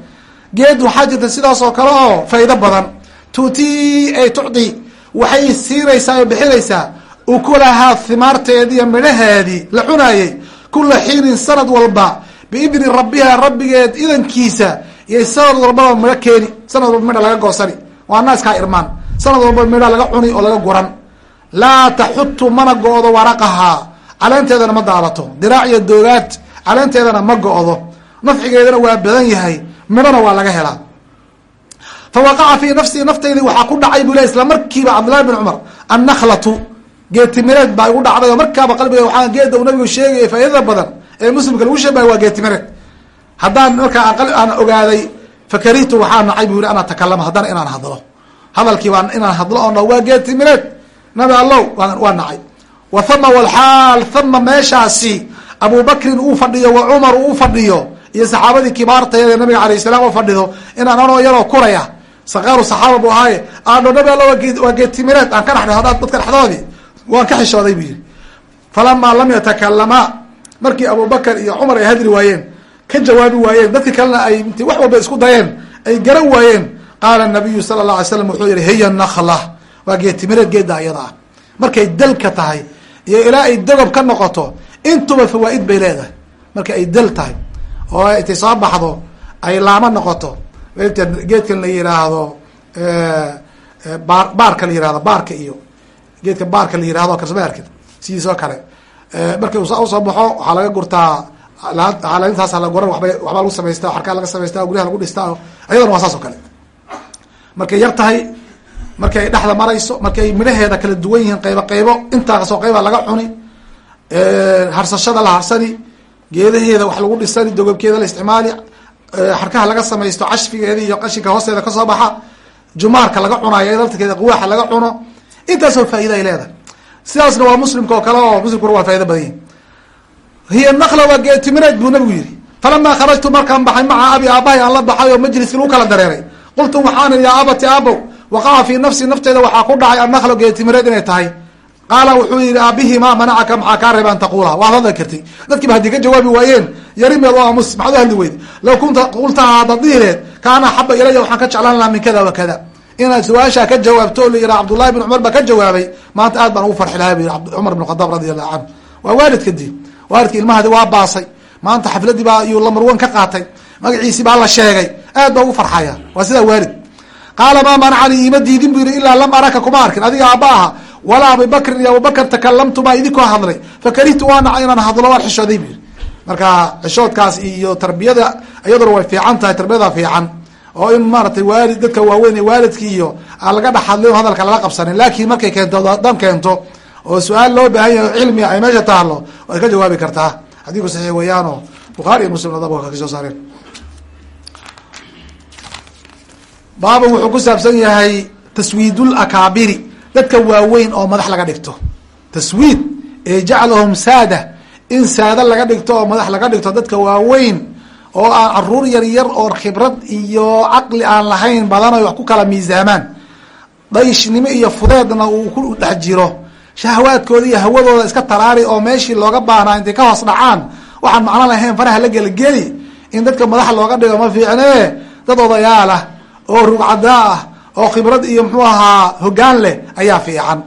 Speaker 1: Geed waxaa jirta sidaas oo kale oo faa'ido badan. Tuuti ay tucdi waxay siinaysaa oo bixinaysaa ukulahaa himaarteediiyo midhaheedii la cunaayey kula xiinin sanad walba. Biidni rabbiha rabbigeed idankiisa iyo sanad walbaba midho keeni sanad walba midha laga goosani. Waa naaskaa irmaan sanad walba midha laga cuni oo laga guran. Laa taxutu mana go-do waraqahaa caleenteedana ma daadato diraac iyo doogaad caleenteedana ma go-do nafcigeedana waa badan yahay. Midhona waa laga helaa. Fa waqaca fii nafsii naftaydi waxaa ku dhacay buu le isla markiiba cabdillahi bin cumar annaklatu geetimireed baa igu dhacday oo markaaba qalbiga waxaa geeda uu nabigu sheegaya faaidada badan ee muslimka lagu sheebahay waa geetimireed haddaan markaa aan ogaaday fakarihtu waxaa nacay bu yihi anaa takalama haddana inaan hadlo hadalkii baa inaan hadlo oo waa geetimireed nabi allow waa nacay. Wa hama walxaal hama meeshaasi abubakrin uu fadhiyo wa cumar uu fadhiyo iyo saxaabadii kibaartayada nabiga alayh salaam oo fadhido inaan anoo iyadoo kuraya. Sakaaru saxaaba bu ahaaye aadho nabi alla waa geetimireed aan ka dhex dhehdo dadka dhexdoodii waan ka xishooday bu yihi falamaa lam yatakalamaa markii abubakar iyo cumar ay hadli waayeen ka jawaabi waayeen dadki kalena ay int wax walba isku dayeen ay garan waayeen qaala nabiyu sala la alay slam wuxuu yihi hiya nakla waa geetimireed geedda iyada ah markay dalka tahay iyo ilaa ay dogob ka noqoto intuba fawaa-id bay leedahay marka ay dal tahay oo intay soo baxdo ay laamo noqoto geedkan la yihaahdo baar baarka la yihahdo baarka iyo geedka baarka la yihahdo kasmaarka sidiis oo kale markii u soo baxo waxaa laga gurtaa intaasa la goran waba waxbaa lagu samaysta xarkaa laga samaysta guryaha lagu dhistaa ayadana waa saas oo kale markay yar tahay markay ay dhexda marayso markay midhaheeda kala duwan yihiin qaybo qaybo intaasoo qayba laga cuni harsashada la harsani geedaheeda wax lagu dhisani dogobkeeda la isticmaali xarkaha laga samaysto cashfigeeda iyo qashinka hoosteeda ka soo baxa jumaarka laga cunayo laftirkeeda quwaaxa laga cuno intaasoo faaida ay leedahay. Sidaasna waa muslimka oo kale oo muslimkuna waa faaido badan yihiin hiya nakla waa geetimireed buu nabigu yihi falamaa kharajtu markaan baxay maca abi aabahay aan la baxay oo majliskii lagu kala dareeray qultu waxaan yaa abati aabow waqaca fii nafsi nafteeda waxaa ku dhacay annaklo geetimireed inay tahay. Qaala wuxuu yihi aabihi manacaka? Maxaa kaa reeba an taquula. Waad hadli kartay. Dadkiiba haddii ka jawaabi waayeen yarimeed oo aamus maxaad u hadli weyde law kunta qultaha haddaad dhihi leed kaana axaba ilaya waxaan ka jeclaan lahaa min kada wa kada. Inaad su'aashaa ka jawaabto o la yihaha cabdullahi bin cumar baa ka jawaabay. Maanta aad baan ugu farxi lahay bu yihi cumar bin khadaab radi allahu canhu. Waa waalidkadii waalidka ilmahadi waa baasay. Maanta xafladii baa iyuu lamarwan ka qaatay. Magaciisi baa la sheegay aad baa ugu farxaya. Waa sidaa waalid. Qaala maa manacanii? Ima diidin? Bu yihi ilaa lam araka kuma arkin. Adiga aaba aha. Walaa abibakrin iyo abubakr takalamtumaa idinkoo hadlay. Fakarihtu waa naca inaan hadlo waan xishooday bu yihi marka xishoodkaas iyo tarbiyada iyaduna way fiican tahay tarbiyada fiican. Oo in maaratay waalid dadka waaweyn ee waalidki iyo aan laga dhex hadlin o hadalka lala qabsanin. Laakin markay keento dan keento oo su'aal loo baahan yahay o cilmi ay meesha taalo waad ka jawaabi kartaa. Xadiiku saxiix weeyaano bukhaari iyo muslim adaba ka soo saareen baaba wuxuu ku saabsan yahay taswiidul akaabiri dadka waaweyn oo madax laga dhigto. Taswiid ee jaclahum saada in saada laga dhigto oo madax laga dhigto dadka waaweyn oo aan carruur yar yar oo khibrad iyo caqli aan lahayn badan ay wax ku kala miisaamaan. Dayshnimo iyo fudeedna uu ku dhex jiro. Shahwaadkooda iyo hawadooda iska taraari oo meeshii looga baahnaa intay ka hoos dhacaan. Waxaan macno lahayn faraha la gelageli in dadka madaxa looga dhigo ma fiicne dad odayaal ah oo rugcadaa ah oo khibrad iyo muxuu ahaa hogaan leh ayaa fiican.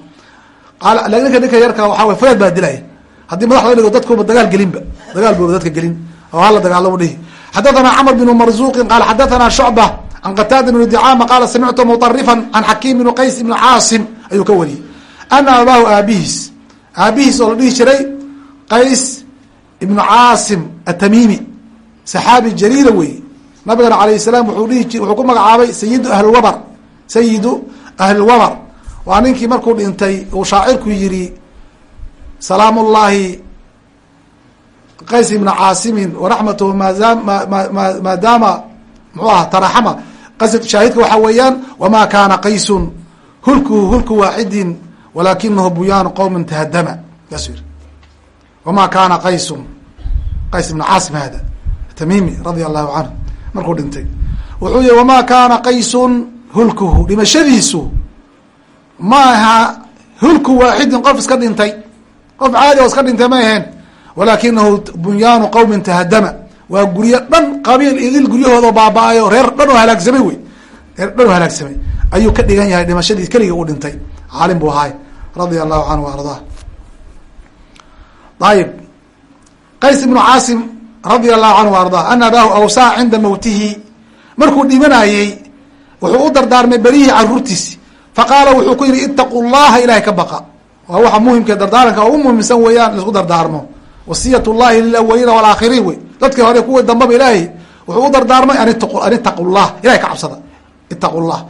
Speaker 1: Ninka ninka yarka waxaa way fudeed baa dilaya haddii madax laga dhigo dadkuba dagaal gelinba dagaal buuba dadka gelin oo hala dagaalamo dhihi. Xadathana cmr bn marzuqin qala xadathana shucba can qataada bn dicaama qaala samictu muطarifan can xakiim bn qays bn caasim ayuu ka wariyey. Ana abaahu aabihiis. Aabihiis oo la dhihi jiray qays ibnu caasim atamimi saxaabi jaliila wey nabigana alayh salaam wuxuu dhihi ji wuxuu ku magacaabay sayidu ahlilwabar sayidu ahlilwabar waa ninkii markuu dhintay uu shaacirku yihi salaam ullahi qays ibna caasimin waraxmatuhu maadaama mxuu aha taraxama. Shaahidka waxaa weeyaan wamaa kaana qaysun. Hulkuhu hulku waaxidin walakinahu buyaanu qowmin tahadama yihi wamaa kaana qaysun. Qays ibna caasim hada tamimi radia allahu canhu markuu dhintay. Wuxuu yihi wamaa kaana qaysun hulkuhu. Dhimashadiisu ma aha hulku waaxidin qof iska dhintay. Qof caadi oo iska dhintay ma aheen walakinahu bunyaanu qowmin tahadama waa guryo dhan qabiil idil guryahooda baaba-ayo reer dhan oo halaagsamay wey. Reer dhan oo halaagsamay ayuu ka dhigan yahay dhimashadii keligii uu dhintay. Caalim buu ahaay. Radia allahu canhu ardaa ayib qays ibnu caasim radia allahu canhu wa ardaa ana abaahu awsaa cinda mawtihi. Markuu dhimanayey wuxuu u dardaarmay berihii caruurtiisi. Faqaala wuxuu ku yihi itaqu llaha ilahay ka baqa. Waa waxa muhimka dardaaranka ugu muhimsan weeyaan la isku dardaarmo. Wasiyat llahi lilawaliina walaakiriin wey. Dadkii hore kuwii dambaba ilaahay wuxuu u dardaarmay an itaqu llah ilahay ka cabsada. Itaqu llah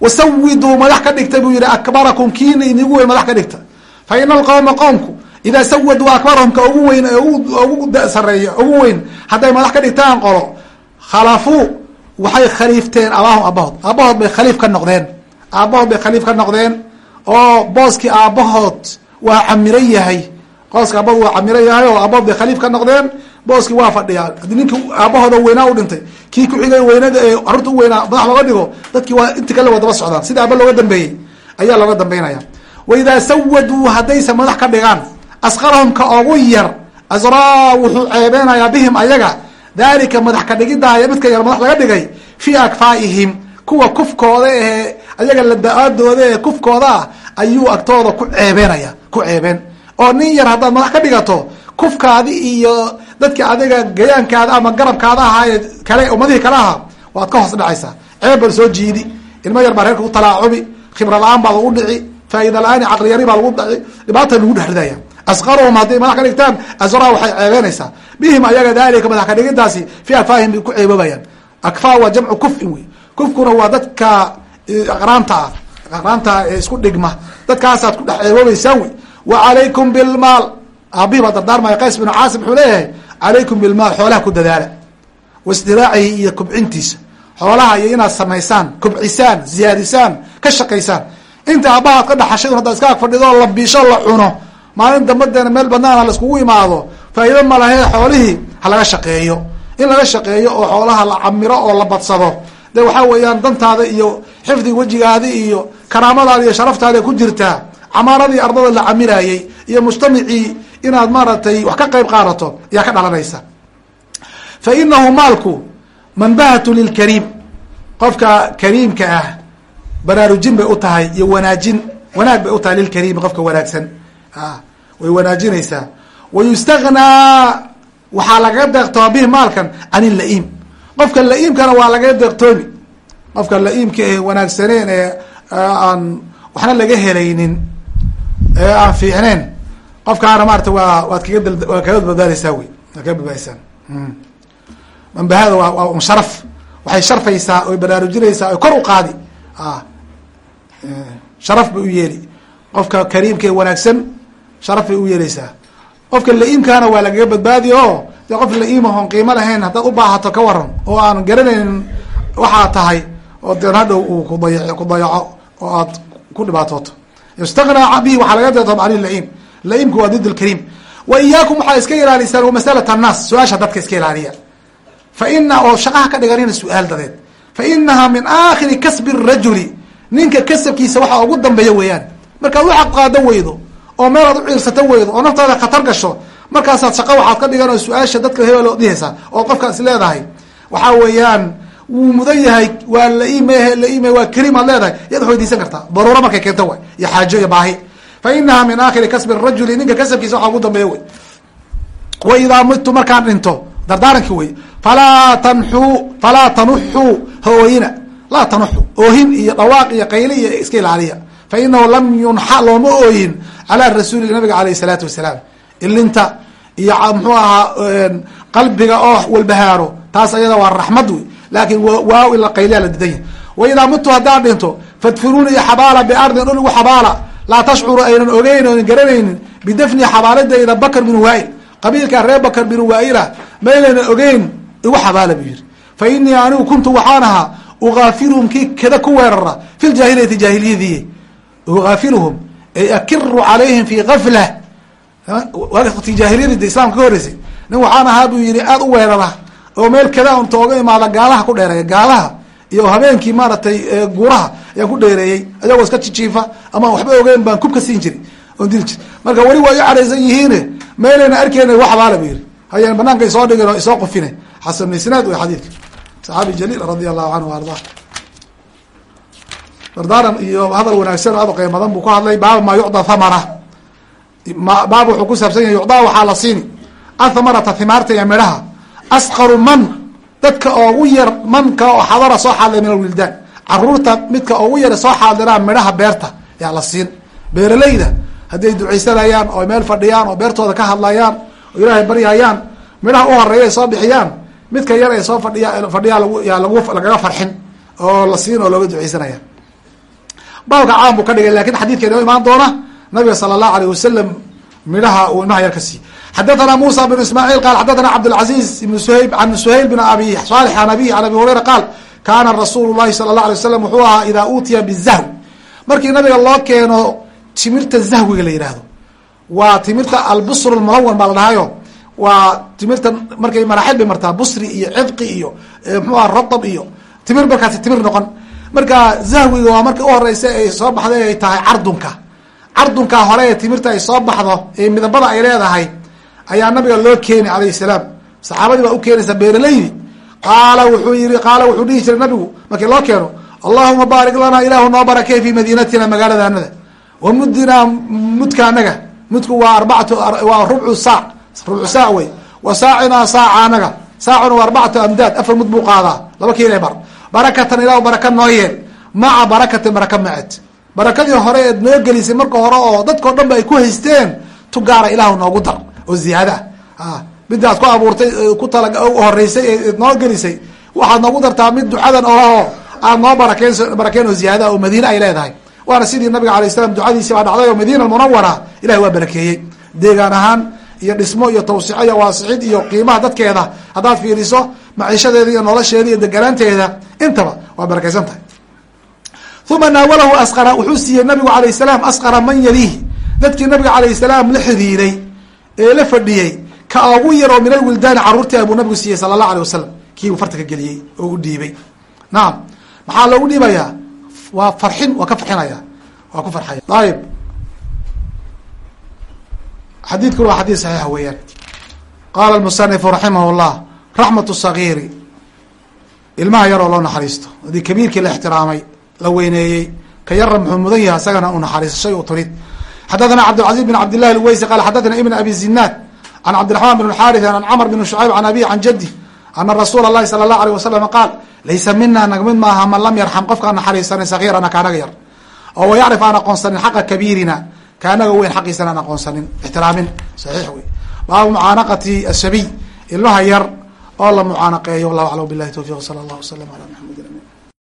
Speaker 1: wasawiduu madax ka dhigta buu yihi akbarakum kiina inigu weyn madax ka dhigta fa ina alqowma qoomku idaa sawaduu akbarahum ka ugu weyn ugu sareeya ugu weyn. Hadday madax ka dhigtaan qolo khalafuu waxay khaliifteen abaahum aabahood aabahood bay khaliif ka noqdeen. Aabahood bay khaliif ka noqdeen. Oo booskii aabahood waa camiran yahay. Qooska aabbahood waa camiran yahay oo aabahood bay khaliif ka noqdeen. Booskii waa fadhiyaa. Haddii ninkii aabahooda weynaa u dhintay kii ku-xigay weynada ee carruurta u weynaa madax looga dhigo dadkii waa inti kale wadaba socdaan. Sida aaba looga dambeeyey ayaa looga dambeynaya. Wa sawaduu haddaysa madax ka dhigaan asqarahum ka ugu yar. Asraa wuxuu ceebeenayaa bihim ayaga. Dalika madax ka dhigidaya midka yar madax laga dhigay fii akfaaihim. Kuwa kufkooda ee ayaga lada-aadooda ee kufkooda ah ayuu agtooda ku ceebeenaya ku ceebeen. Oo nin yar haddaad madax ka dhigato kufkaadi iyo dadki adiga gayaankaada ama garabkaada ahaa ee kale ummadihii kale ahaa waad ka hoos dhacaysaa. Ceeb bal soo jiidi. Ilmo yar baa reerka ku talaacubi. Khibra la'aan baa lagu dhici faaida la'aan caqli yari baa lagu dhibaata lagu dhexridaya asqaruhum hadday madax ka dhigtaan asraa waxay ceebeenaysaa bihim ayaga dalika madax ka dhigidaasi fi akfaahim bay ku ceeboobayaan akfaa waa jamcu kufin wey. Kufkuna waa dadka aqraanta ah aqraanta ee isku dhigma. Dadkaasaad ku dhex ceeboobeysaan wey. Wa calaykum bilmaal aabihi baa dardaarmaya qays binu caasim wuxuu leeyahay calaykum bilmaal xoolaha ku dadaala. Waistiraacihi iyo kubcintiisa xoolaha iyo inaad samaysaan kubcisaan ziyaadisaan ka shaqaysaan inta aabahaad ka dhaxashay un haddaad iska ag fadhido la biisho la cuno. Maalin dambadeena meel banaana laiskugu imaado. Faa'iido malahee xoolihii ha laga shaqeeyo. In laga shaqeeyo oo xoolaha la camiro oo la badsado. De waxaa weeyaan dantaada iyo xifdiga wejigaadi iyo karaamadaada iyo sharaftaada ku jirtaa camaaradii ardada la camirayey iyo mujtamacii inaad maaragtay wax ka qayb qaadato ayaa ka dhalanaysa. Fa inahu maalku manbahatu lilkariim qofka kariimka ah baraarujin bay u tahay iyo wanaajin wanaag bay u tahay lilkariimi qofka wanaagsan. Way wanaajinaysaa. Wa yustagnaa waxaa lagaga deeqtooma bihi maalkan can ila'iim qofka la-iimkana waa lagaga deeqtoomi qofka la-iimka ee wanaagsaneen ee aan waxna laga helaynin ee aan fiicneen qofkaana maarata waa waad kaga waa kaga badbaadaysaa wey. Waad kaga badbaadaysaan manbahada waa waa un sharaf. Waxay sharfaysaa oy baraarujinaysaa oy kor u qaadi sharaf bay u yeeli. Qofka kariimka ee wanaagsan sharaf bay u yeeleysaa qofka la-iimkaana waa lagaga badbaadi o dee qof la-iimahon qiimo lahayn haddaad u baahato ka waran oo aan garanaynin waxaa tahay oo deen hadhow uu kuday ku dayaco oo aad ku dhibaatooto. Yustagnaa bihi waxaa laga deeto can la-iim. Waa did lkariim wa iyaakum waxaa iska ilaalisaan wa masalat annaas su'aasha dadka iska ilaaliya. Fa ina oo shaqaha ka dhiganina su'aal dadeed fa inahaa min aakhiri kasbi rajuli ninka kasabkiisa waxaa ugu dambeeya weeyaan. Markaad u qaado weydo oo meel aad u ciirsato weydo oo naftaada khatar gasho markaasaad shaqo waxaad ka dhigan oo su'aasha dadka hebel oo dhihaysa oo qofkaas leedahay. Waxaa weeyaan wuu mudan yahay waa laim laim waa kariim aad leedahay yaad wax weydiisan kartaa daruuro markay keento way iyo xaajo iyo baahi. Fa inaha min aakhiri kasbi rajuli ninka kasabkiisa waxaa ugu dambeeya wey wa idaa midtu markaan dhinto dardaarankii wey falaa tanxuu falaa tanuxuu ha laa tanuxu oohin iyo dhawaaq iyo qayli iyo iska ilaaliya. Fa inahu lam yunxa looma ooyin calaa rasuuli nabiga alayh isalaatu wasalaam. Ilinta iyo muxuu ahaa qalbiga oo walbahaaro taas ayada waa raxmad wey. Laakin waaw ila qayliya la didanya wa idaa mutu haddaan dhinto fadfiruuni iyo xabaala biardin dhul igu xabaala laa tashcuru aynan ogeyn onan garanaynin bidafni xabaaladayda bakr bin waail. Qabiilka reer bakr bin waaila maynaynan ogeyn igu xabaala buu yihi fa inii anigu kuntu waxaan ahaa ugaafiruhum kii kada ku weerara fi ljaahiliyati jaahiliyadii ugaafiruhum ay akiru calayhim fi gafla wati jaahiliyadii de islamka ka horeysay nin waxaan ahaa buu yihi aada u weerara oo meel kada un tooga imaada gaalaha ku dheereeya gaalaha iyo habeenkii maaragtay guuraha ayaan ku dheereeyey ayagoo iska jijiifa ama waxba ogeyn baan kubka siin jiri oon dili jiri marka weli waa i cadhaysan yihiine meelayna arkeyna wa xabaala bu yihi hayeen banaanka isoo dhigin oo isoo qufine xasan isnaad wey xadiidka saxaabi jaliil radia allahu canhu arda. Dardaaran iyo hadal wanaagsan aad u qiimo badan buu ku hadlay baaba maa yucda thamara. Baab wuxuu ku saabsan yahay yucdaa waxaa la siini athamarata himaarta iyo midhaha. Asqaru man dadka oogu yar manka oo xadara soo xaadlay min alwildaan carruurta midka oogu yara soo xaadiraan midhaha beerta yaa la siin. Beeralayda hadday ducaysanayaan oo meel fadhiyaan oo beertooda ka hadlayaan oo ilaahay baryayaan midhaha u horreeya soo bixiyaan midka yar ee soo fadhiya fadhiyaa lag yaa lagu lagaga farxin oo la siin oo looga ducaysanaya baabka caan buu ka dhigay laakiin xadiidka inoo imaan doona nabiga sala allahu alayh wasalam midhaha uu ilmaha yar ka siiy xadathana musa bn ismaaciil qaal xadathana cabdilcaziz ibn suhayb an suhayl bin abi salix an abihi an abi hurayra qaal kaana rasuulu llahi sala allah alay wasalam wuxuu ahaa idaa uutiya bizahw. Markii nabiga loo keeno timirta zahwiga la yihahdo waa timirta albusr lmulawan baa la dhahayo waa timirta markay maraaxil bay martaa busri iyo cidqi iyo mxuaha ratab iyo timir markaasi timir noqon. Marka zahwiga waa marka uhoreysa ay soo baxday ay tahay cardunka. Cardunka hore ee timirta ay soo baxdo ee midabada ay leedahay ayaa nabiga loo keeni alayh salaam. Saxaabadii baa u keenaysa beeraleydi. Qaala wuxuu yii qaala wuxuu dhihi jiray nabigu markii loo keeno allahuma baarik lanaa ilaahu noo barakey fi madiinatina magaalada anada wa mudinaa mudka anaga mudku waa arbacatu waa rubcu saac rubcu saac wey. Wa saacinaa saaca anaga. Saacuna waa arbacatu amdaad. Afar mud buu qaadaa. Laba kiile bar. Barakatan ilahu baraka noo yeel. Maca barakatin baraka maced barakadii hore eed noo gelisay marka hore oo dadkao dhan ba ay ku haysteen tugaara ilaahu noogu dar. Oo ziyaada. Ah midaad ku abuurtay ku tala horeysay eed noo gelisay. Waxaad noogu dartaa mid ducadan oraho aad noo barakeen barakeen oo ziyaada oo madiine ay leedahay. Waana sidii nabiga alay slam ducadiisi baa dhacday oo madiina munawara ilahi waa barakeeyey. Deegaan ahaan iyo dhismo iyo tawsico iyo waasixid iyo qiimaha dadkeeda. Haddaad fiiriso maciishadeeda iyo nolosheeda iyo deganaanteeda intaba waa barakeysan tahay. Uma naawalahu asqara wuxuu siiyey nabigu alayh salaam asqara man yaliih dadkii nabiga alayh salaam la xiriiray ee la fadhiyey ka ugu yaroo min alwildaani caruurtii buu nabigu siiyey sala allahu alay wasalam kii uu farta ka geliyey oo u dhiibay. Nacam maxaa loogu dhiibayaa? Waa farxin waa ka farxinaya. Waa ku farxaya. Ayib xadiidkuna waa xadiid saxiixa weeyaan qaala almusanifu raximah llah raxmatu sagiiri ilmaha yaroo loo naxariisto hadii kabiirkii la ixtiraamay la weyneeyey ka yara muxuu mudan yahay isagana u naxariisashay u turid xadathana cabdilcaziz bin cabd llahi lweysi qala xadathana ibn abi zinaad can cabdiraxman bn xaarith an cmr bn shucayb can abihi can jaddi ana rasuula اlahi sala اlahu alيh wasalam qaal laysa mina naga mid maaha man lam yarxam qofkaan naxariisanin sagiirana kaanaga yar oo wayacrif aan aqoonsanin xaqa kabiirina kaanaga weyn xaqiisana aan aqoonsanin. Ixtiraamin saxiix wey baabu mucaanaqati asabiy ilmaha yar oo la mucaanaqeeyo. Wallahu aclam bilahi towfiq sala allah wasalam ala maxamed